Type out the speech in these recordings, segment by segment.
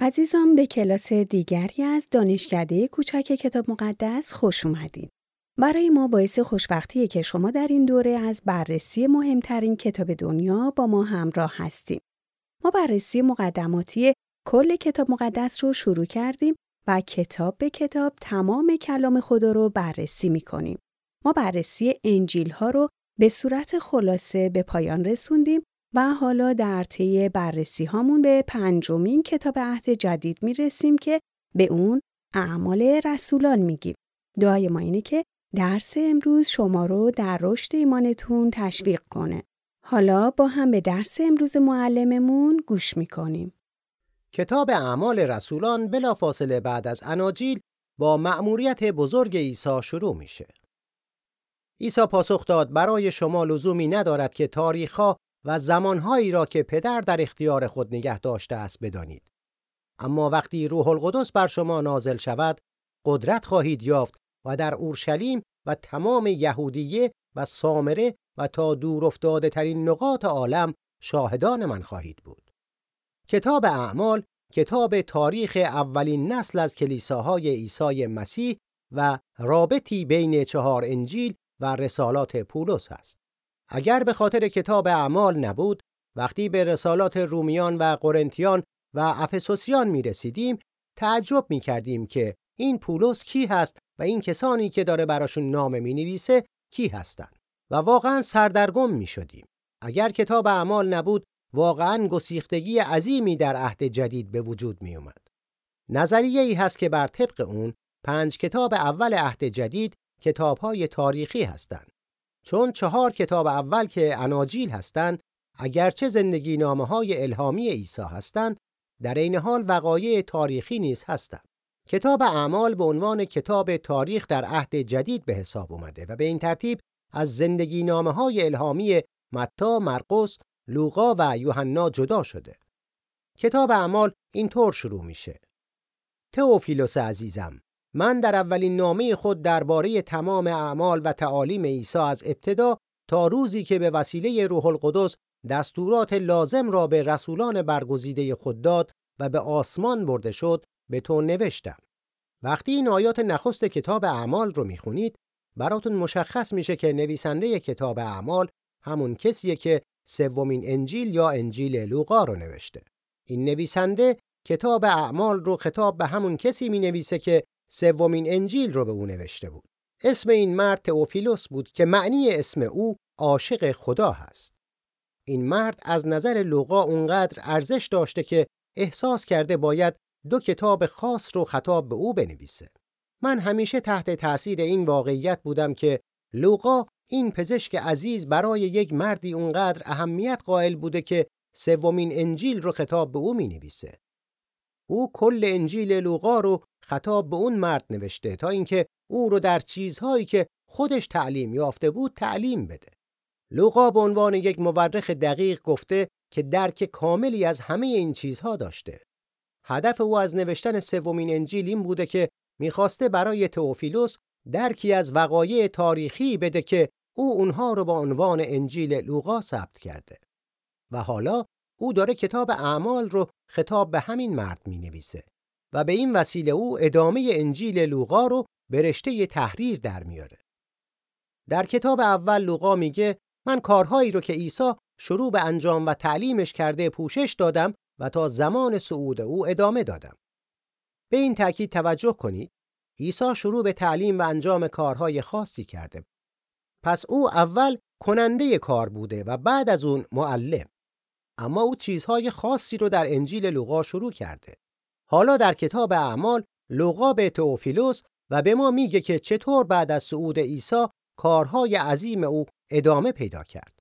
عزیزان به کلاس دیگری از دانشکده کوچک کتاب مقدس خوش اومدین. برای ما باعث خوشبختیه که شما در این دوره از بررسی مهمترین کتاب دنیا با ما همراه هستیم. ما بررسی مقدماتی کل کتاب مقدس رو شروع کردیم و کتاب به کتاب تمام کلام خدا رو بررسی می کنیم. ما بررسی انجیل ها رو به صورت خلاصه به پایان رسوندیم و حالا در طی بررسی هامون به پنجمین کتاب عهد جدید می رسیم که به اون اعمال رسولان میگیم. دعای ما اینه که درس امروز شما رو در رشد ایمانتون تشویق کنه. حالا با هم به درس امروز معلممون گوش می‌کنیم. کتاب اعمال رسولان بلافاصله بعد از اناجیل با مأموریت بزرگ عیسی شروع میشه. عیسی پاسخ داد برای شما لزومی ندارد که تاریخها و زمانهایی را که پدر در اختیار خود نگه داشته است بدانید. اما وقتی روح القدس بر شما نازل شود، قدرت خواهید یافت و در اورشلیم و تمام یهودیه و سامره و تا دور افتاده ترین نقاط عالم شاهدان من خواهید بود. کتاب اعمال کتاب تاریخ اولین نسل از کلیساهای عیسی مسیح و رابطی بین چهار انجیل و رسالات پولس است. اگر به خاطر کتاب اعمال نبود وقتی به رسالات رومیان و قرنتیان و افسوسیان می رسیدیم تعجب می کردیم که این پولس کی هست و این کسانی که داره براشون نامه می نویسه کی هستند و واقعا سردرگم می شدیم. اگر کتاب اعمال نبود واقعا گسیختگی عظیمی در عهد جدید به وجود می اومد. نظریه ای هست که بر طبق اون پنج کتاب اول عهد جدید کتابهای تاریخی هستند. چون چهار کتاب اول که اناجیل هستند اگرچه زندگی نامه های الهامی عیسی هستند در این حال وقایع تاریخی نیز هستند کتاب اعمال به عنوان کتاب تاریخ در عهد جدید به حساب اومده و به این ترتیب از زندگی نامه های الهامی متا، مرقس، لوقا و یوحنا جدا شده. کتاب اعمال اینطور شروع میشه. تئوفیلوس عزیزم من در اولین نامه خود درباره تمام اعمال و تعالیم عیسی از ابتدا تا روزی که به وسیله روح القدس دستورات لازم را به رسولان برگزیده خود داد و به آسمان برده شد به تو نوشتم. وقتی این آیات نخست کتاب اعمال رو می‌خونید براتون مشخص میشه که نویسنده کتاب اعمال همون کسیه که سومین انجیل یا انجیل لوقا رو نوشته. این نویسنده کتاب اعمال رو خطاب به همون کسی می نویسه که سومین انجیل رو به او نوشته بود. اسم این مرد تئوفیلوس بود که معنی اسم او عاشق خدا هست. این مرد از نظر لوقا اونقدر ارزش داشته که احساس کرده باید دو کتاب خاص رو خطاب به او بنویسه. من همیشه تحت تأثیر این واقعیت بودم که لوقا این پزشک عزیز برای یک مردی اونقدر اهمیت قائل بوده که سومین انجیل رو خطاب به او می نویسه. او کل انجیل لوقا رو خطاب به اون مرد نوشته تا اینکه او رو در چیزهایی که خودش تعلیم یافته بود تعلیم بده. لوقا به عنوان یک مورخ دقیق گفته که درک کاملی از همه این چیزها داشته. هدف او از نوشتن سومین انجیل این بوده که می‌خواسته برای تئوفیلوس درکی از وقایع تاریخی بده که او اونها رو با عنوان انجیل لوقا ثبت کرده. و حالا او داره کتاب اعمال رو خطاب به همین مرد می نویسه و به این وسیله او ادامه انجیل لوقا رو به رشته تحریر در میاره. در کتاب اول لوقا میگه من کارهایی رو که عیسی شروع به انجام و تعلیمش کرده پوشش دادم و تا زمان صعود او ادامه دادم. به این تاکید توجه کنید عیسی شروع به تعلیم و انجام کارهای خاصی کرده. پس او اول کننده کار بوده و بعد از اون معلم. اما او چیزهای خاصی رو در انجیل لوقا شروع کرده. حالا در کتاب اعمال لوقا به تئوفیلوس و به ما میگه که چطور بعد از صعود عیسی کارهای عظیم او ادامه پیدا کرد.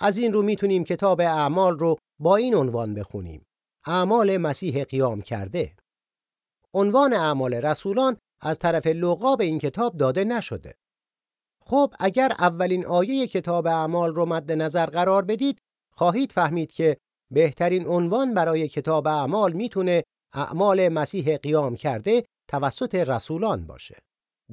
از این رو می‌تونیم کتاب اعمال رو با این عنوان بخونیم. اعمال مسیح قیام کرده. عنوان اعمال رسولان از طرف لوقا به این کتاب داده نشده. خب اگر اولین آیه کتاب اعمال رو مد نظر قرار بدید خواهید فهمید که بهترین عنوان برای کتاب اعمال می‌تونه اعمال مسیح قیام کرده توسط رسولان باشه.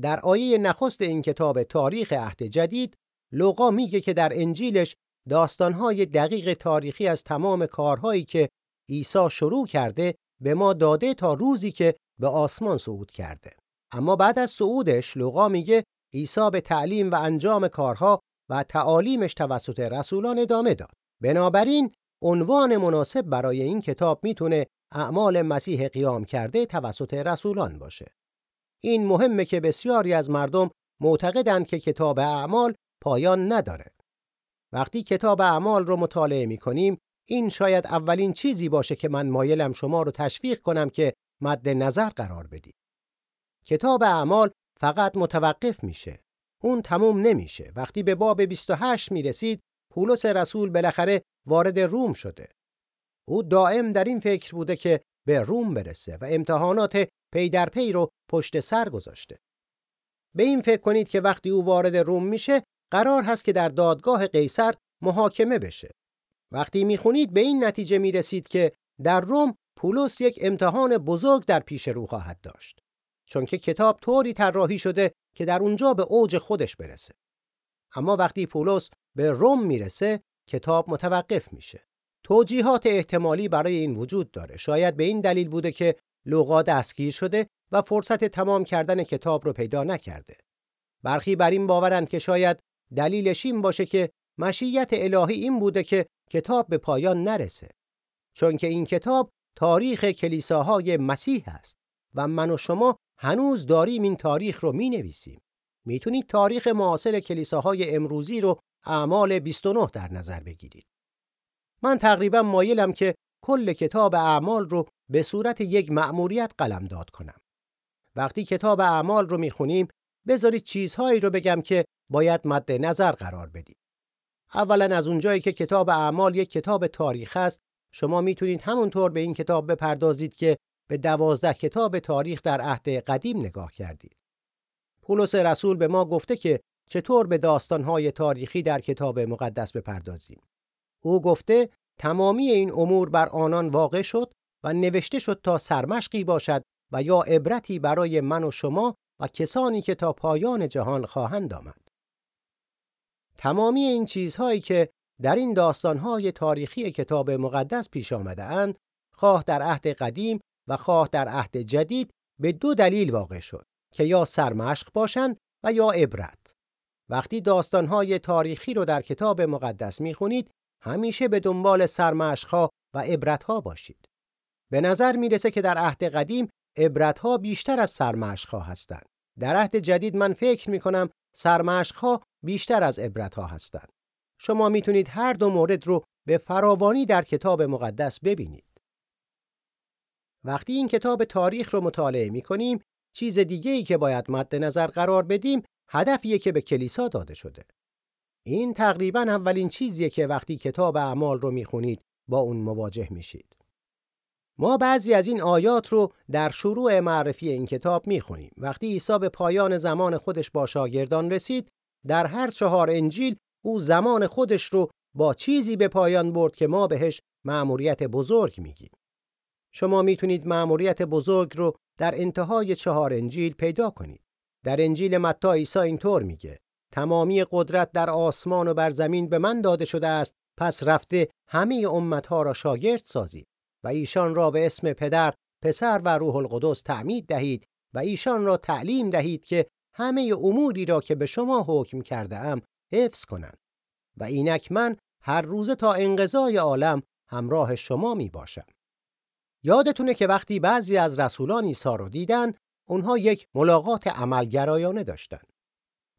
در آیه نخست این کتاب تاریخ عهد جدید لوقا میگه که در انجیلش داستانهای دقیق تاریخی از تمام کارهایی که عیسی شروع کرده به ما داده تا روزی که به آسمان صعود کرده اما بعد از صعودش لوقا میگه عیسی به تعلیم و انجام کارها و تعالیمش توسط رسولان ادامه داد بنابراین عنوان مناسب برای این کتاب می‌تونه اعمال مسیح قیام کرده توسط رسولان باشه این مهمه که بسیاری از مردم معتقدند که کتاب اعمال پایان نداره وقتی کتاب اعمال رو مطالعه می کنیم این شاید اولین چیزی باشه که من مایلم شما رو تشویق کنم که مد نظر قرار بدید. کتاب اعمال فقط متوقف میشه. اون تموم نمیشه. وقتی به باب 28 می رسید پولس رسول بالاخره وارد روم شده. او دائم در این فکر بوده که به روم برسه و امتحانات پی در پی رو پشت سر گذاشته. به این فکر کنید که وقتی او وارد روم میشه قرار هست که در دادگاه قیصر محاکمه بشه. وقتی می‌خونید به این نتیجه می‌رسید که در روم پولس یک امتحان بزرگ در پیش رو خواهد داشت. چون که کتاب طوری طراحی شده که در اونجا به اوج خودش برسه. اما وقتی پولس به روم می‌رسه کتاب متوقف میشه. توجیهات احتمالی برای این وجود داره. شاید به این دلیل بوده که لوقا دستگیر شده و فرصت تمام کردن کتاب رو پیدا نکرده. برخی بر این باورند که شاید دلیلش این باشه که مشیت الهی این بوده که کتاب به پایان نرسه چون که این کتاب تاریخ کلیساهای مسیح است و من و شما هنوز داریم این تاریخ رو می نویسیم می‌تونید تاریخ معاصر کلیساهای امروزی رو اعمال 29 در نظر بگیرید من تقریبا مایلم که کل کتاب اعمال رو به صورت یک مأموریت قلمداد کنم وقتی کتاب اعمال رو می‌خونیم بذارید چیزهایی رو بگم که باید مد نظر قرار بدید. اولا از اونجایی که کتاب اعمال یک کتاب تاریخ است شما می‌تونید همونطور به این کتاب بپردازید که به دوازده کتاب تاریخ در عهد قدیم نگاه کردید. پولس رسول به ما گفته که چطور به داستانهای تاریخی در کتاب مقدس بپردازیم. او گفته تمامی این امور بر آنان واقع شد و نوشته شد تا سرمشقی باشد و یا عبرتی برای من و شما و کسانی که تا پایان جهان خواهند آمد. تمامی این چیزهایی که در این داستانهای تاریخی کتاب مقدس پیش آمده اند، خواه در عهد قدیم و خواه در عهد جدید به دو دلیل واقع شد که یا سرمشق باشند و یا عبرت. وقتی داستانهای تاریخی رو در کتاب مقدس می‌خونید، همیشه به دنبال سرمشقها و عبرتها باشید. به نظر می‌رسه که در عهد قدیم عبرتها بیشتر از سرمشقها هستند. در عهد جدید من فکر می کنم سرمشقها بیشتر از عبرتها هستند. شما می‌تونید هر دو مورد رو به فراوانی در کتاب مقدس ببینید. وقتی این کتاب تاریخ رو مطالعه می کنیم، چیز دیگه ای که باید مد نظر قرار بدیم، هدفیه که به کلیسا داده شده. این تقریبا اولین چیزیه که وقتی کتاب اعمال رو می‌خونید با اون مواجه میشید. ما بعضی از این آیات رو در شروع معرفی این کتاب می‌خونیم. وقتی عیسی به پایان زمان خودش با شاگردان رسید، در هر چهار انجیل او زمان خودش رو با چیزی به پایان برد که ما بهش مأموریت بزرگ میگیم. شما می‌تونید مأموریت بزرگ رو در انتهای چهار انجیل پیدا کنید. در انجیل متی عیسی اینطور میگه: تمامی قدرت در آسمان و بر زمین به من داده شده است، پس رفته همه امتها را شاگرد سازید. و ایشان را به اسم پدر، پسر و روح القدس تعمید دهید و ایشان را تعلیم دهید که همه اموری را که به شما حکم کرده ام حفظ کنند و اینک من هر روزه تا انقضای عالم همراه شما می باشم. یادتونه که وقتی بعضی از رسولان عیسی رو دیدن اونها یک ملاقات عملگرایانه داشتند.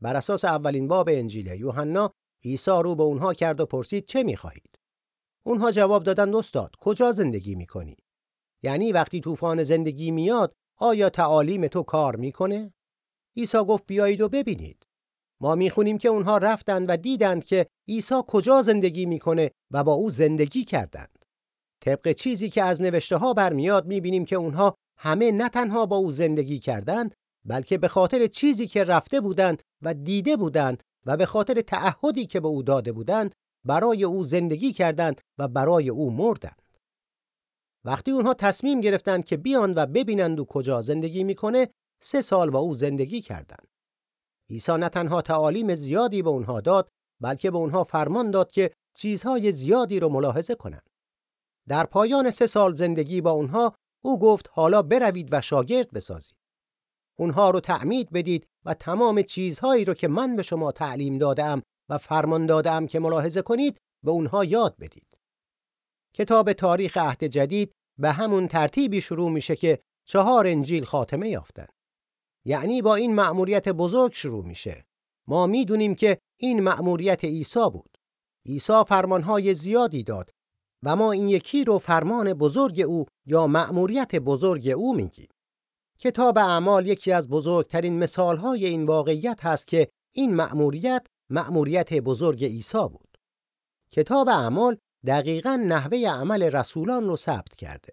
بر اساس اولین باب انجیل یوحنا عیسی رو به اونها کرد و پرسید چه می‌خواهید؟ اونها جواب دادن استاد کجا زندگی می‌کنی؟ یعنی وقتی طوفان زندگی میاد آیا تعالیم تو کار می‌کنه؟ عیسی گفت بیایید و ببینید. ما می‌خونیم که اونها رفتند و دیدند که عیسی کجا زندگی می‌کنه و با او زندگی کردند. طبق چیزی که از نوشته ها برمیاد می‌بینیم که اونها همه نه تنها با او زندگی کردند بلکه به خاطر چیزی که رفته بودند و دیده بودند و به خاطر تعهدی که به او داده بودند برای او زندگی کردند و برای او مردند. وقتی اونها تصمیم گرفتند که بیان و ببینند او کجا زندگی می‌کنه، سه سال با او زندگی کردند. عیسی نه تنها تعالیم زیادی به اونها داد، بلکه به اونها فرمان داد که چیزهای زیادی رو ملاحظه کنند. در پایان سه سال زندگی با اونها، او گفت حالا بروید و شاگرد بسازید. اونها رو تعمید بدید و تمام چیزهایی رو که من به شما تعلیم دادم و فرمان دادم که ملاحظه کنید به اونها یاد بدید. کتاب تاریخ عهد جدید به همون ترتیبی شروع میشه که چهار انجیل خاتمه یافتن. یعنی با این مأموریت بزرگ شروع میشه. ما می‌دونیم که این مأموریت عیسی بود. عیسی فرمانهای زیادی داد و ما این یکی رو فرمان بزرگ او یا مأموریت بزرگ او میگیم. کتاب اعمال یکی از بزرگترین مثالهای این واقعیت هست که این مأموریت مأموریت بزرگ عیسی بود. کتاب اعمال دقیقا نحوه عمل رسولان رو ثبت کرده.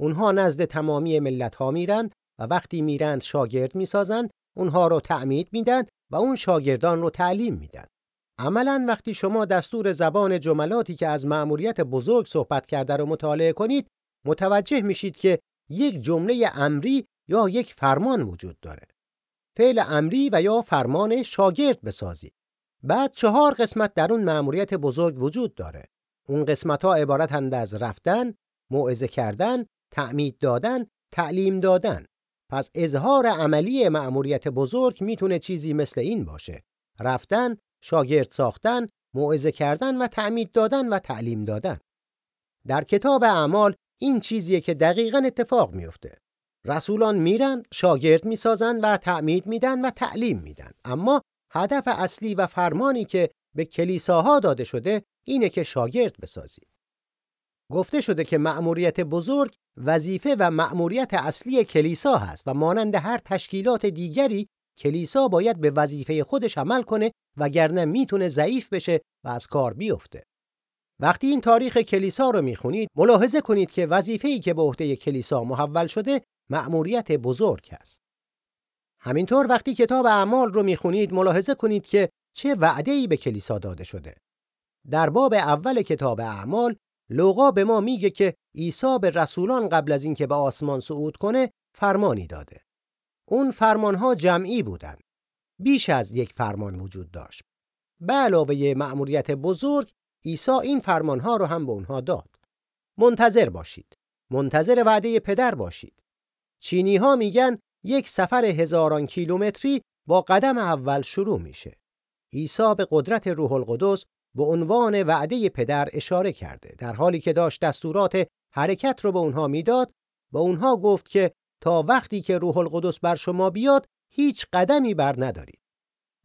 اونها نزد تمامی ملت ها میرند و وقتی میرند شاگرد می‌سازند اونها رو تعمید میدن و اون شاگردان رو تعلیم میدن. عملا وقتی شما دستور زبان جملاتی که از مأموریت بزرگ صحبت کرده رو مطالعه کنید متوجه میشید که یک جمله امری یا یک فرمان وجود داره. فعل امری و یا فرمان شاگرد بسازید. بعد چهار قسمت در اون مأموریت بزرگ وجود داره. اون قسمت ها عبارتند از رفتن، موعظه کردن، تعمید دادن، تعلیم دادن. پس اظهار عملی مأموریت بزرگ می‌تونه چیزی مثل این باشه. رفتن، شاگرد ساختن، موعظه کردن و تعمید دادن و تعلیم دادن. در کتاب اعمال این چیزیه که دقیقا اتفاق میفته. رسولان میرن، شاگرد می‌سازن و تعمید میدن و تعلیم میدن. اما هدف اصلی و فرمانی که به کلیساها داده شده اینه که شاگرد بسازی. گفته شده که مأموریت بزرگ وظیفه و مأموریت اصلی کلیسا هست و مانند هر تشکیلات دیگری کلیسا باید به وظیفه خودش عمل کنه وگرنه می‌تونه ضعیف بشه و از کار بیفته. وقتی این تاریخ کلیسا رو می‌خونید ملاحظه کنید که وظیفه‌ای که به عهده کلیسا محول شده مأموریت بزرگ است. همینطور وقتی کتاب اعمال رو می‌خونید ملاحظه کنید که چه وعده‌ای به کلیسا داده شده. در باب اول کتاب اعمال لوقا به ما میگه که عیسی به رسولان قبل از اینکه به آسمان صعود کنه فرمانی داده. اون فرمانها جمعی بودند. بیش از یک فرمان وجود داشت. به علاوه مأموریت بزرگ عیسی این فرمانها رو هم به اونها داد. منتظر باشید. منتظر وعده پدر باشید. چینی ها میگن یک سفر هزاران کیلومتری با قدم اول شروع میشه. عیسی به قدرت روح القدس به عنوان وعده پدر اشاره کرده در حالی که داشت دستورات حرکت رو به اونها می‌داد به اونها گفت که تا وقتی که روح القدس بر شما بیاد هیچ قدمی بر ندارید.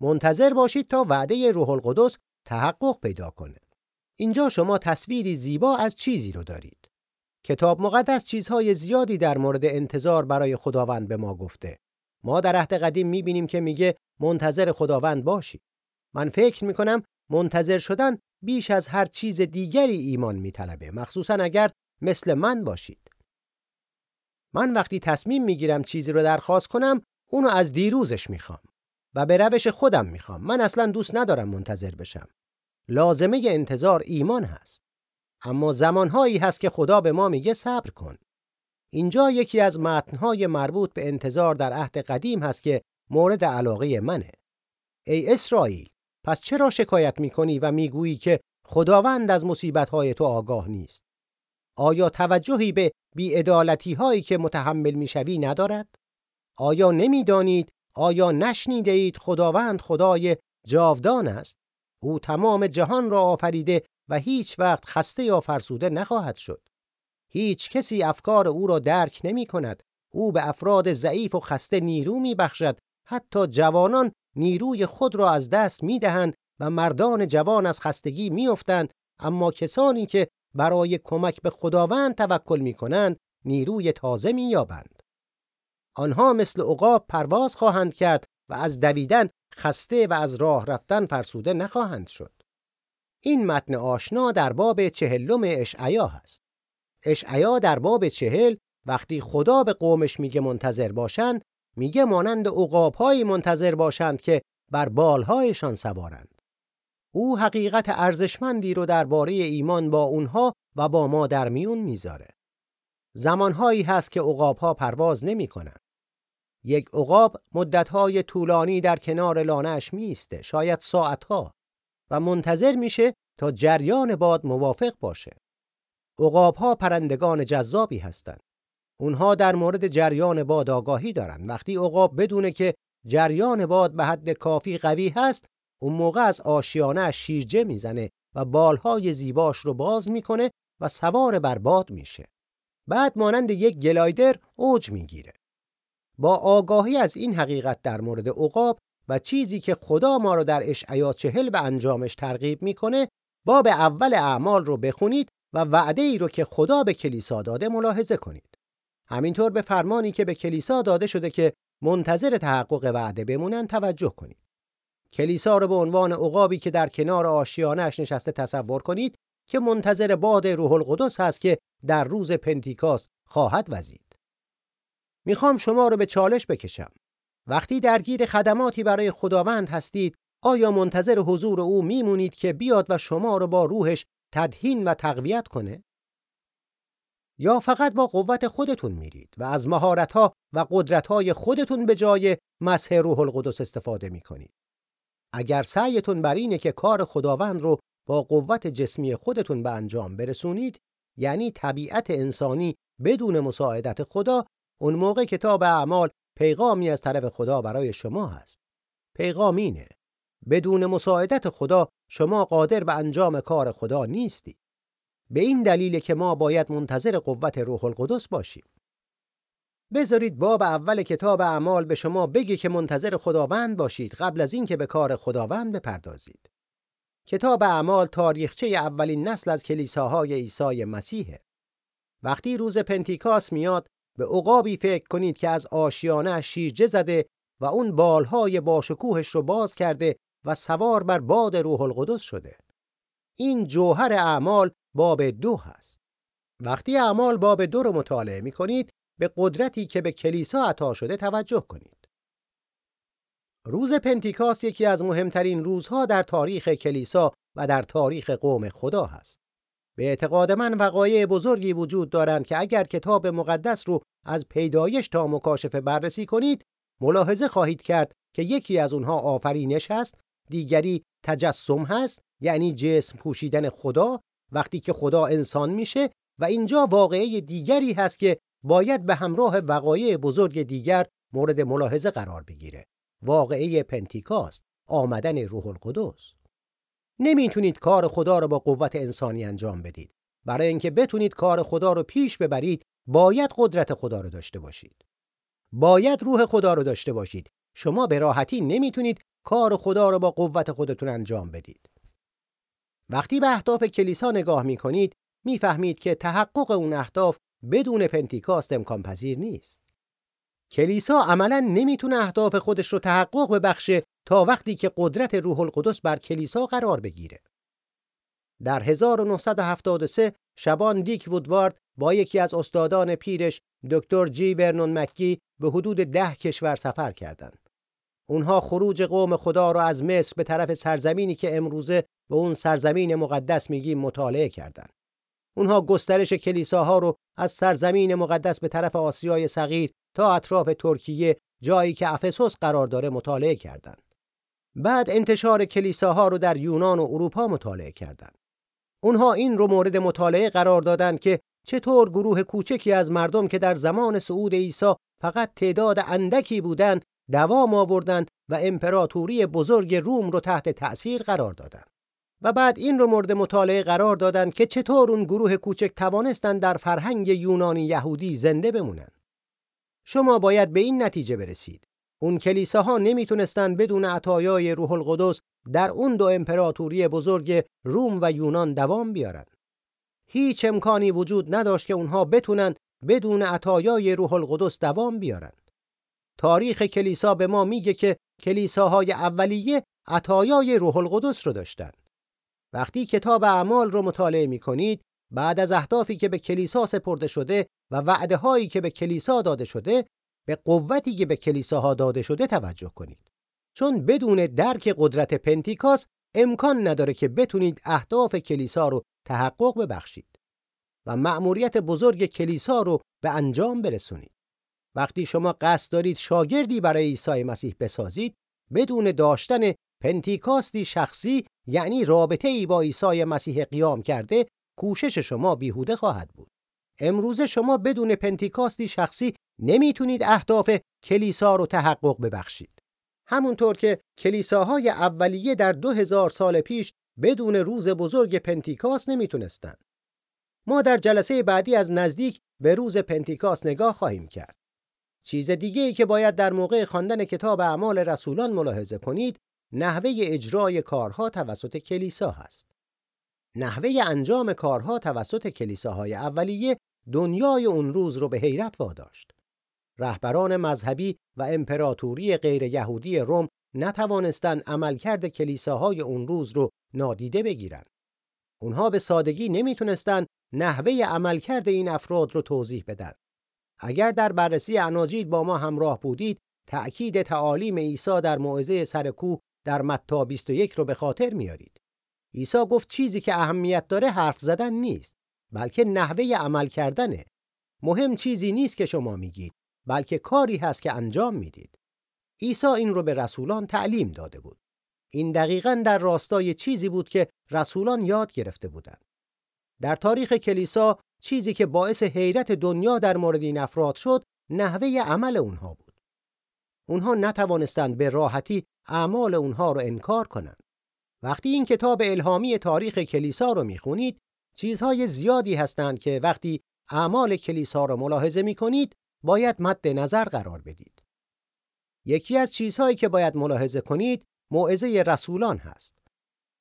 منتظر باشید تا وعده روح القدس تحقق پیدا کنه. اینجا شما تصویری زیبا از چیزی رو دارید. کتاب مقدس چیزهای زیادی در مورد انتظار برای خداوند به ما گفته. ما در عهد قدیم می‌بینیم که میگه منتظر خداوند باشید من فکر می‌کنم منتظر شدن بیش از هر چیز دیگری ایمان میطلبه مخصوصا اگر مثل من باشید. من وقتی تصمیم می‌گیرم چیزی رو درخواست کنم اونو از دیروزش می‌خوام و به روش خودم می‌خوام. من اصلا دوست ندارم منتظر بشم. لازمه انتظار ایمان هست. اما زمانهایی هست که خدا به ما میگه صبر کن. اینجا یکی از متنهای مربوط به انتظار در عهد قدیم هست که مورد علاقه منه. ای اسرائیل پس چرا شکایت می‌کنی و می‌گویی که خداوند از مصیبتهای تو آگاه نیست؟ آیا توجهی به بیعدالتی هایی که متحمل می‌شوی ندارد؟ آیا نمی‌دانید آیا نشنیده اید خداوند خدای جاودان است؟ او تمام جهان را آفریده و هیچ وقت خسته یا فرسوده نخواهد شد هیچ کسی افکار او را درک نمی کند او به افراد ضعیف و خسته نیرو می بخشد حتی جوانان نیروی خود را از دست می دهند و مردان جوان از خستگی می افتند اما کسانی که برای کمک به خداوند توکل می کنند نیروی تازه می یابند. آنها مثل عقاب پرواز خواهند کرد و از دویدن خسته و از راه رفتن فرسوده نخواهند شد. این متن آشنا در باب چهلم اشعیا هست. اشعیا در باب چهل وقتی خدا به قومش میگه منتظر باشند میگه مانند عقابهایی منتظر باشند که بر بالهایشان سوارند. او حقیقت ارزشمندی رو درباره ایمان با اونها و با ما در میون می‌ذاره. زمانهایی هست که عقابها پرواز نمی‌کنن. یک عقاب مدتهای طولانی در کنار لانهش میسته، شاید ساعتها و منتظر میشه تا جریان باد موافق باشه. عقابها پرندگان جذابی هستند. اونها در مورد جریان باد آگاهی دارن وقتی عقاب بدونه که جریان باد به حد کافی قوی هست اون موقع از آشیانه شیرجه می‌زنه و بالهای زیباش رو باز می‌کنه و سوار بر باد میشه بعد مانند یک گلایدر اوج می‌گیره با آگاهی از این حقیقت در مورد عقاب و چیزی که خدا ما رو در اشعیا چهل به انجامش ترغیب می‌کنه باب اول اعمال رو بخونید و وعده ای رو که خدا به کلیسا داده ملاحظه کنید. همینطور به فرمانی که به کلیسا داده شده که منتظر تحقق وعده بمونن توجه کنید. کلیسا رو به عنوان عقابی که در کنار آشیانش نشسته تصور کنید که منتظر باد روح القدس هست که در روز پنتیکاست خواهد وزید. می‌خوام شما رو به چالش بکشم. وقتی درگیر خدماتی برای خداوند هستید آیا منتظر حضور او میمونید که بیاد و شما رو با روحش تدهین و تقویت کنه؟ یا فقط با قوت خودتون میرید و از مهارت‌ها و قدرت‌های خودتون به جای مسح روح القدس استفاده می‌کنید؟ اگر سعیتون بر اینه که کار خداوند رو با قوت جسمی خودتون به انجام برسونید یعنی طبیعت انسانی بدون مساعدت خدا اون موقع کتاب اعمال پیغامی از طرف خدا برای شما هست. پیغام اینه. بدون مساعدت خدا شما قادر به انجام کار خدا نیستی. به این دلیل که ما باید منتظر قوت روح القدس باشیم. بذارید باب اول کتاب اعمال به شما بگه که منتظر خداوند باشید قبل از اینکه به کار خداوند بپردازید. کتاب اعمال تاریخچه اولین نسل از کلیساهای عیسی مسیحه. وقتی روز پنتیکاس میاد به عقابی فکر کنید که از آشیانه شیرجه زده و اون بالهای باشکوهش رو باز کرده و سوار بر باد روح القدس شده. این جوهر اعمال باب دو هست. وقتی اعمال باب دو رو مطالعه می کنید به قدرتی که به کلیسا عطا شده توجه کنید. روز پنتیکاس یکی از مهمترین روزها در تاریخ کلیسا و در تاریخ قوم خدا هست. به اعتقاد من وقایع بزرگی وجود دارند که اگر کتاب مقدس رو از پیدایش تا مکاشفه بررسی کنید ملاحظه خواهید کرد که یکی از اونها آفرینش هست دیگری تجسم هست یعنی جسم پوشیدن خدا وقتی که خدا انسان میشه و اینجا واقعه دیگری هست که باید به همراه وقایع بزرگ دیگر مورد ملاحظه قرار بگیره. واقعه پنتیکاست آمدن روح القدس. نمی‌تونید کار خدا رو با قوت انسانی انجام بدید. برای اینکه بتونید کار خدا رو پیش ببرید باید قدرت خدا رو داشته باشید. باید روح خدا رو داشته باشید. شما به راحتی نمی‌تونید کار خدا رو با قوت خودتون انجام بدید. وقتی به اهداف کلیسا نگاه می‌کنید می‌فهمید که تحقق اون اهداف بدون پنتیکاست امکان پذیر نیست. کلیسا عملا نمی‌تونه اهداف خودش رو تحقق ببخشه تا وقتی که قدرت روح القدس بر کلیسا قرار بگیره. در 1973 شبان دیک وودوارد با یکی از استادان پیرش دکتر جی ورنون مکی به حدود ده کشور سفر کردند. اونها خروج قوم خدا را از مصر به طرف سرزمینی که امروزه به اون سرزمین مقدس میگیم مطالعه کردند. اونها گسترش کلیساها رو از سرزمین مقدس به طرف آسیای صغیر تا اطراف ترکیه جایی که افسوس قرار داره مطالعه کردند. بعد انتشار کلیساها رو در یونان و اروپا مطالعه کردند. اونها این رو مورد مطالعه قرار دادند که چطور گروه کوچکی از مردم که در زمان صعود عیسی فقط تعداد اندکی بودند دوام آوردند و امپراتوری بزرگ روم رو تحت تأثیر قرار دادند. و بعد این رو مورد مطالعه قرار دادند که چطور اون گروه کوچک توانستند در فرهنگ یونانی یهودی زنده بمونند. شما باید به این نتیجه برسید. اون کلیساها نمی‌تونستند بدون عطایای روح القدس در اون دو امپراتوری بزرگ روم و یونان دوام بیارن. هیچ امکانی وجود نداشت که اونها بتونن بدون عطایای روح القدس دوام بیارن. تاریخ کلیسا به ما میگه که کلیساهای اولیه عطایای روح القدس رو داشتند. وقتی کتاب اعمال رو مطالعه می‌کنید بعد از اهدافی که به کلیسا سپرده شده و وعده هایی که به کلیسا داده شده به قوتی که به کلیساها داده شده توجه کنید. چون بدون درک قدرت پنتیکاس امکان نداره که بتونید اهداف کلیسا رو تحقق ببخشید و مأموریت بزرگ کلیسا رو به انجام برسونید. وقتی شما قصد دارید شاگردی برای عیسی مسیح بسازید بدون داشتن پنتیکاستی شخصی یعنی رابطه ای با عیسی مسیح قیام کرده کوشش شما بیهوده خواهد بود. امروزه شما بدون پنتیکاستی شخصی نمی‌تونید اهداف کلیسا رو تحقق ببخشید. همونطور که کلیساهای اولیه در دو هزار سال پیش بدون روز بزرگ پنتیکاست نمی‌تونستند. ما در جلسه بعدی از نزدیک به روز پنتیکاست نگاه خواهیم کرد. چیز دیگه ای که باید در موقع خواندن کتاب اعمال رسولان ملاحظه کنید نحوه اجرای کارها توسط کلیسا هست. نحوه انجام کارها توسط کلیساهای اولیه دنیای اون روز رو به حیرت واداشت. رهبران مذهبی و امپراتوری غیر یهودی روم نتوانستند عملکرد کلیساهای اون روز رو نادیده بگیرند. اونها به سادگی نمی‌تونستند نحوه عملکرد این افراد رو توضیح بدن. اگر در بررسی اناجیل با ما همراه بودید، تأکید تعالیم عیسی در موعظه سرکو در متی 21 رو به خاطر میارید. عیسی گفت چیزی که اهمیت داره حرف زدن نیست، بلکه نحوه عمل کردنه. مهم چیزی نیست که شما میگید، بلکه کاری هست که انجام می‌دید. عیسی این رو به رسولان تعلیم داده بود. این دقیقا در راستای چیزی بود که رسولان یاد گرفته بودند. در تاریخ کلیسا چیزی که باعث حیرت دنیا در مورد این افراد شد نحوه عمل اونها بود. اونها نتوانستند به راحتی اعمال اونها رو انکار کنند. وقتی این کتاب الهامی تاریخ کلیسا رو می‌خونید چیزهای زیادی هستند که وقتی اعمال کلیسا رو ملاحظه می‌کنید باید مد نظر قرار بدید. یکی از چیزهایی که باید ملاحظه کنید موعظه رسولان هست.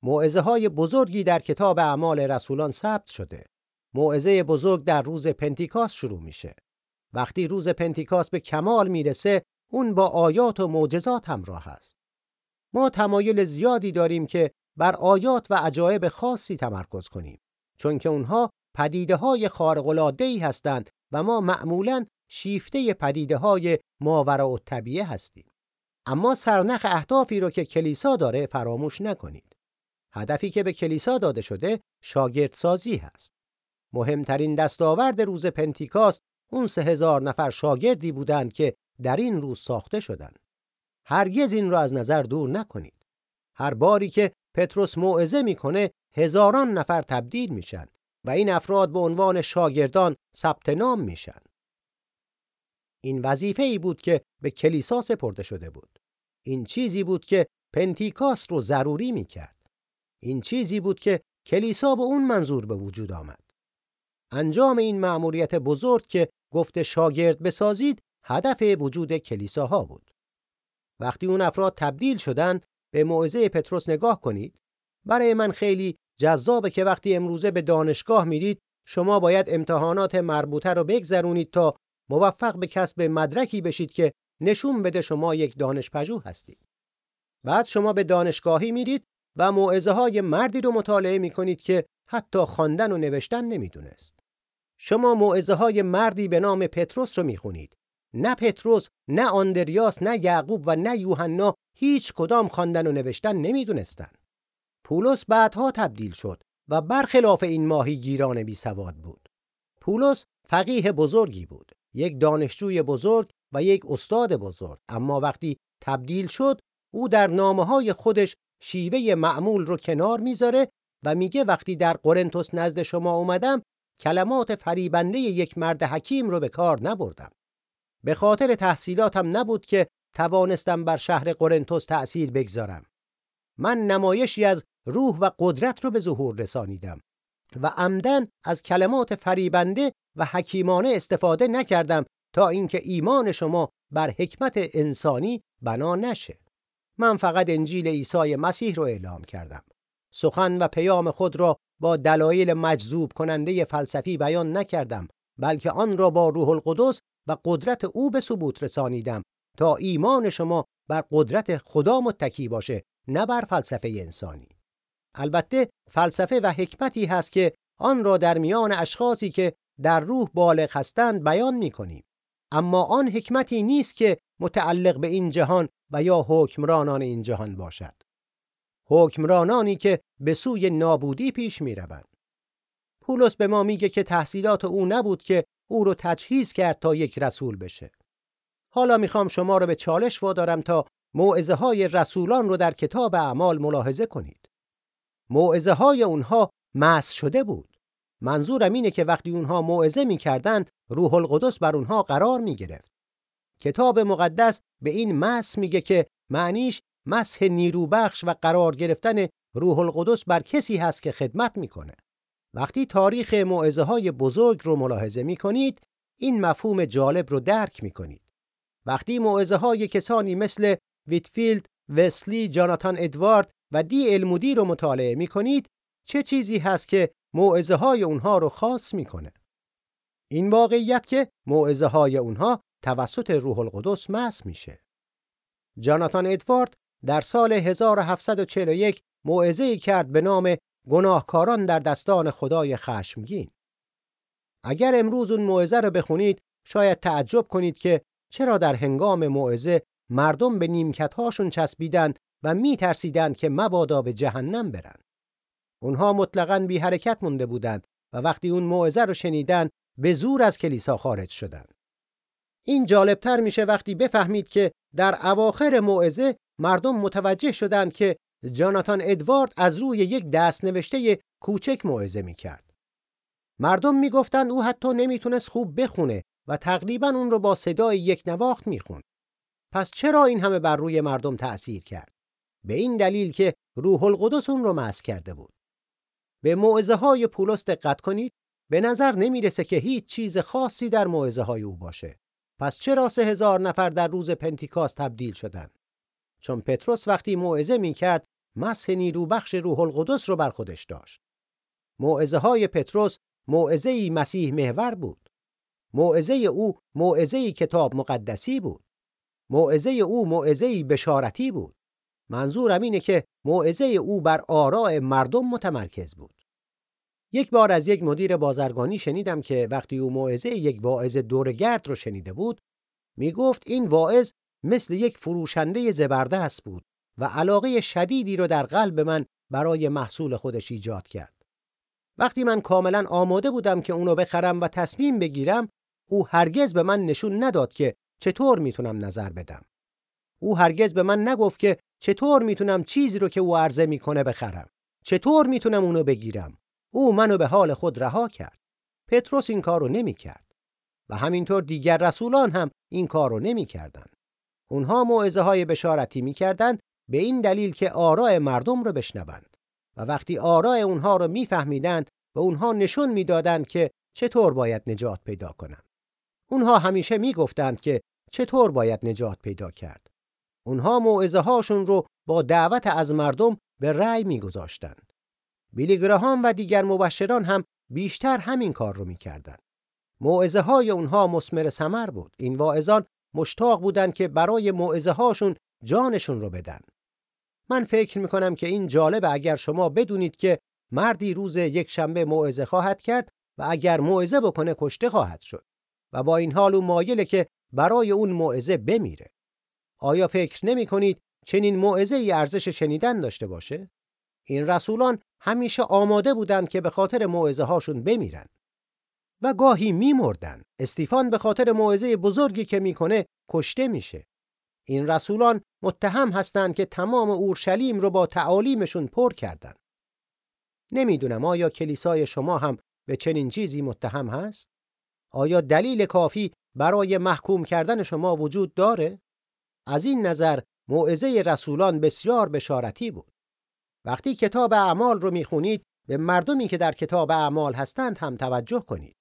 موعظه های بزرگی در کتاب اعمال رسولان ثبت شده. موعظه بزرگ در روز پنتیکاس شروع میشه. وقتی روز پنتیکاس به کمال می‌رسه، اون با آیات و معجزات همراه است. ما تمایل زیادی داریم که بر آیات و عجایب خاصی تمرکز کنیم، چون که اونها پدیده های خارق هستند و ما معمولا شیفته پدیده های ماورا و طبیعه هستیم. اما سرنخ اهدافی رو که کلیسا داره فراموش نکنید. هدفی که به کلیسا داده شده شاگردسازی هست. مهمترین دستاورد روز پنتیکاست اون سه هزار نفر شاگردی بودند که در این روز ساخته شدند. هرگز این را از نظر دور نکنید. هر باری که پتروس موعظه می‌کنه هزاران نفر تبدیل میشن و این افراد به عنوان شاگردان ثبت نام میشن. این وظیفه ای بود که به کلیسا سپرده شده بود. این چیزی بود که پنتیکاست رو ضروری می‌کرد. این چیزی بود که کلیسا به اون منظور به وجود آمد. انجام این مأموریت بزرگ که گفته شاگرد بسازید هدف وجود کلیساها بود. وقتی اون افراد تبدیل شدند به موعظه پتروس نگاه کنید برای من خیلی جذابه که وقتی امروزه به دانشگاه میرید شما باید امتحانات مربوطه رو بگذرونید تا موفق به کسب مدرکی بشید که نشون بده شما یک دانشپژوه هستید. بعد شما به دانشگاهی میرید و موعظه های مردی رو مطالعه می‌کنید که حتی خواندن و نوشتن نمی‌دونست. شما موعظه های مردی به نام پتروس رو می‌خونید. نه پتروس، نه آندریاس، نه یعقوب و نه یوحنا هیچ کدام خواندن و نوشتن نمی‌دونستند. پولس بعدها تبدیل شد و برخلاف این ماهی گیران بی سواد بود. پولس فقیه بزرگی بود. یک دانشجوی بزرگ و یک استاد بزرگ اما وقتی تبدیل شد او در نامه های خودش شیوه معمول رو کنار می‌ذاره و میگه وقتی در قرنتوس نزد شما اومدم کلمات فریبنده یک مرد حکیم رو به کار نبردم به خاطر تحصیلاتم نبود که توانستم بر شهر قرنتوس تأثیر بگذارم. من نمایشی از روح و قدرت رو به ظهور رسانیدم و عمدن از کلمات فریبنده و حکیمانه استفاده نکردم تا اینکه ایمان شما بر حکمت انسانی بنا نشه. من فقط انجیل عیسی مسیح رو اعلام کردم. سخن و پیام خود را با دلایل مجذوب کننده فلسفی بیان نکردم بلکه آن را با روح القدس و قدرت او به ثبوت رسانیدم تا ایمان شما بر قدرت خدا متکی باشه نه بر فلسفه انسانی البته فلسفه و حکمتی هست که آن را در میان اشخاصی که در روح بالغ هستند بیان می کنیم. اما آن حکمتی نیست که متعلق به این جهان و یا حکمرانان این جهان باشد. حکمرانانی که به سوی نابودی پیش می روند. پولس به ما میگه که تحصیلات او نبود که او رو تجهیز کرد تا یک رسول بشه. حالا می‌خوام شما رو به چالش وادارم تا موعظه های رسولان رو در کتاب اعمال ملاحظه کنید. موعظه های اونها مس شده بود. منظورم اینه که وقتی اونها موعظه می‌کردند روح القدس بر اونها قرار می‌گرفت کتاب مقدس به این مس میگه که معنیش مسح نیروبخش و قرار گرفتن روح القدس بر کسی هست که خدمت می‌کنه وقتی تاریخ معزه های بزرگ رو ملاحظه می‌کنید این مفهوم جالب رو درک می‌کنید. وقتی معزه های کسانی مثل ویتفیلد، وسلی، جاناتان ادوارد و دی المودی رو مطالعه می‌کنید چه چیزی هست که موعظه های اونها رو خاص می‌کنه؟ این واقعیت که موعظه های اونها توسط روح القدس مس میشه. جاناتان ادوارد در سال 1741 موعظه‌ای کرد به نام گناهکاران در دستان خدای خشمگین اگر امروز اون موعظه رو بخونید شاید تعجب کنید که چرا در هنگام موعظه مردم به نیمکت‌هاشون چسبیدند و میترسیدند که مبادا به جهنم برن اونها مطلقاً بی حرکت مونده بودند و وقتی اون موعظه رو شنیدن به زور از کلیسا خارج شدند. این جالبتر میشه وقتی بفهمید که در اواخر موعظه مردم متوجه شدند که جاناتان ادوارد از روی یک دست نوشته کوچک موعظه می‌کرد. مردم می‌گفتند او حتی نمی‌تونست خوب بخونه و تقریبا اون رو با صدای یک نواخت می‌خوند. پس چرا این همه بر روی مردم تأثیر کرد؟ به این دلیل که روح القدس اون رو مس کرده بود. به موعظه های پولس دقت کنید به نظر نمی‌رسه که هیچ چیز خاصی در موعظه های او باشه پس چرا سه هزار نفر در روز پنتیکاست تبدیل شدند چون پتروس وقتی موعظه می‌کرد مسح نیروبخش روح القدس رو بر خودش داشت. موعظه های پتروس موعظه ای مسیح محور بود. موعظه او موعظه کتاب مقدسی بود. موعظه او موعظه بشارتی بود. منظورم اینه که موعظه او بر آراء مردم متمرکز بود. یک بار از یک مدیر بازرگانی شنیدم که وقتی او موعظه یک واعظ دورگرد رو شنیده بود می گفت این واعظ مثل یک فروشنده زبردست بود. و علاقه شدیدی رو در قلب من برای محصول خودش ایجاد کرد. وقتی من کاملا آماده بودم که اونو بخرم و تصمیم بگیرم او هرگز به من نشون نداد که چطور می‌تونم نظر بدم. او هرگز به من نگفت که چطور می‌تونم چیزی رو که او عرضه می‌کنه بخرم. چطور می‌تونم اونو بگیرم. او منو به حال خود رها کرد. پتروس این کارو نمی‌کرد. و همینطور دیگر رسولان هم این کارو نمی‌کردند. اونها موعظه های بشارتی می‌کردند به این دلیل که آراء مردم رو بشنوند و وقتی آراء اونها رو میفهمیدند و اونها نشون می‌دادند که چطور باید نجات پیدا کنند اونها همیشه می‌گفتند که چطور باید نجات پیدا کرد اونها موعظه هاشون رو با دعوت از مردم به رأی میگذاشتند. بیلی گراهام و دیگر مبشران هم بیشتر همین کار رو می‌کردند. موعظه های اونها مسمر سمر بود. این واعظان مشتاق بودند که برای موعظه هاشون جانشون رو بدن. من فکر می‌کنم که این جالب اگر شما بدونید که مردی روز یک شنبه موعظه خواهد کرد و اگر موعظه بکنه کشته خواهد شد و با این حال او مایله که برای اون موعظه بمیره. آیا فکر نمی کنید چنین موعظه ای ارزش شنیدن داشته باشه؟ این رسولان همیشه آماده بودند که به خاطر موعظه هاشون بمیرن و گاهی میمردن. استیفان به خاطر موعظه بزرگی که می‌کنه کشته میشه. این رسولان متهم هستند که تمام اورشلیم رو با تعالیمشون پر کردند. نمی‌دونم آیا کلیسای شما هم به چنین چیزی متهم هست؟ آیا دلیل کافی برای محکوم کردن شما وجود داره؟ از این نظر موعظه رسولان بسیار بشارتی بود. وقتی کتاب اعمال رو می‌خونید به مردمی که در کتاب اعمال هستند هم توجه کنید.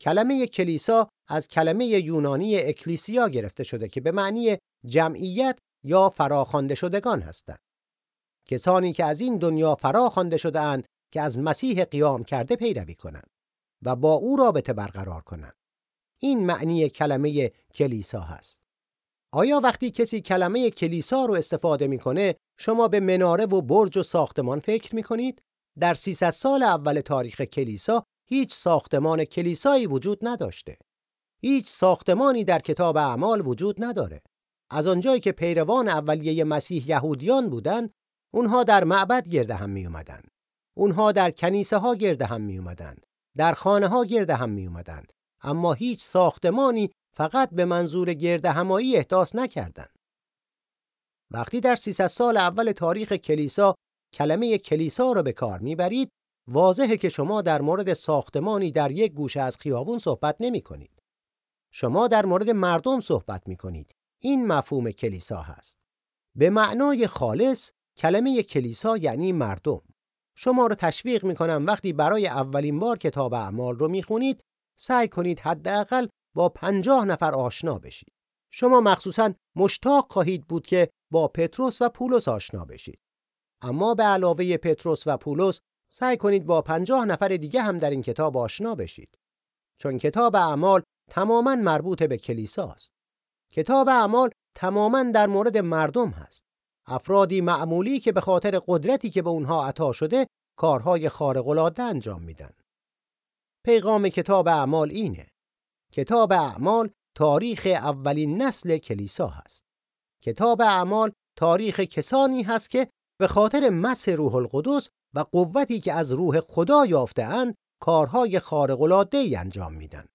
کلمه کلیسا از کلمه یونانی اکلیسیا گرفته شده که به معنی جمعیت یا فراخوانده شدگان هستند. کسانی که از این دنیا فراخوانده شده اند که از مسیح قیام کرده پیروی کنند و با او رابطه برقرار کنند. این معنی کلمه کلیسا هست. آیا وقتی کسی کلمه کلیسا رو استفاده می‌کنه شما به مناره و برج و ساختمان فکر می‌کنید؟ در 300 سال اول تاریخ کلیسا هیچ ساختمان کلیسایی وجود نداشته. هیچ ساختمانی در کتاب اعمال وجود نداره. از آنجایی که پیروان اولیه مسیح یهودیان بودند، اونها در معبد گرد هم می اومدن. اونها در کنیسه ها گرد هم می اومدن. در خانه ها گرد هم می اومدن. اما هیچ ساختمانی فقط به منظور گرد همایی احداث نکردند. وقتی در 300 سال اول تاریخ کلیسا کلمه کلیسا را به کار می‌برید واضحه که شما در مورد ساختمانی در یک گوشه از خیابون صحبت نمی کنید. شما در مورد مردم صحبت می کنید. این مفهوم کلیسا هست. به معنای خالص کلمه کلیسا یعنی مردم. شما رو تشویق می کنم وقتی برای اولین بار کتاب اعمال رو می خونید سعی کنید حداقل با پنجاه نفر آشنا بشید. شما مخصوصا مشتاق خواهید بود که با پتروس و پولس آشنا بشید. اما به علاوه پتروس و پولس سعی کنید با پنجاه نفر دیگه هم در این کتاب آشنا بشید. چون کتاب اعمال تماما مربوط به کلیسا است. کتاب اعمال تماما در مورد مردم هست. افرادی معمولی که به خاطر قدرتی که به اونها عطا شده کارهای خارق‌العاده انجام میدن. پیغام کتاب اعمال اینه. کتاب اعمال تاریخ اولین نسل کلیسا هست. کتاب اعمال تاریخ کسانی هست که به خاطر مس روح القدس و قوتی که از روح خدا یافتهاند کارهای ای انجام میدن.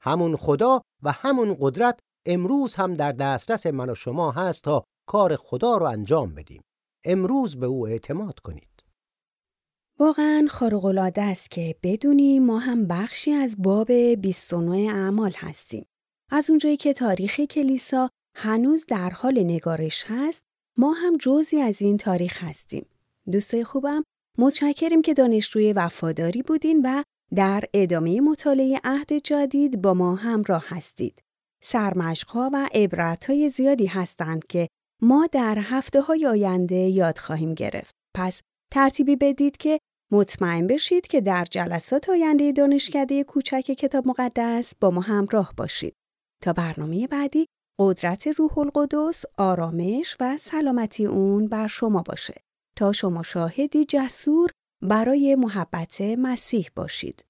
همون خدا و همون قدرت امروز هم در دسترس من و شما هست تا کار خدا رو انجام بدیم. امروز به او اعتماد کنید. واقعا خارق‌العاده است که بدونیم ما هم بخشی از باب 29 اعمال هستیم. از اونجایی که تاریخ کلیسا هنوز در حال نگارش هست، ما هم جزی از این تاریخ هستیم. دوستای خوبم، متشکریم که دانشجوی وفاداری بودین و در ادامه مطالعه عهد جدید با ما همراه هستید. سرمشقها و عبرتهای زیادی هستند که ما در هفته های آینده یاد خواهیم گرفت. پس ترتیبی بدید که مطمئن بشید که در جلسات آینده دانشکده کوچک کتاب مقدس با ما همراه باشید. تا برنامه بعدی قدرت روح القدس، آرامش و سلامتی اون بر شما باشه تا شما شاهدی جسور برای محبت مسیح باشید.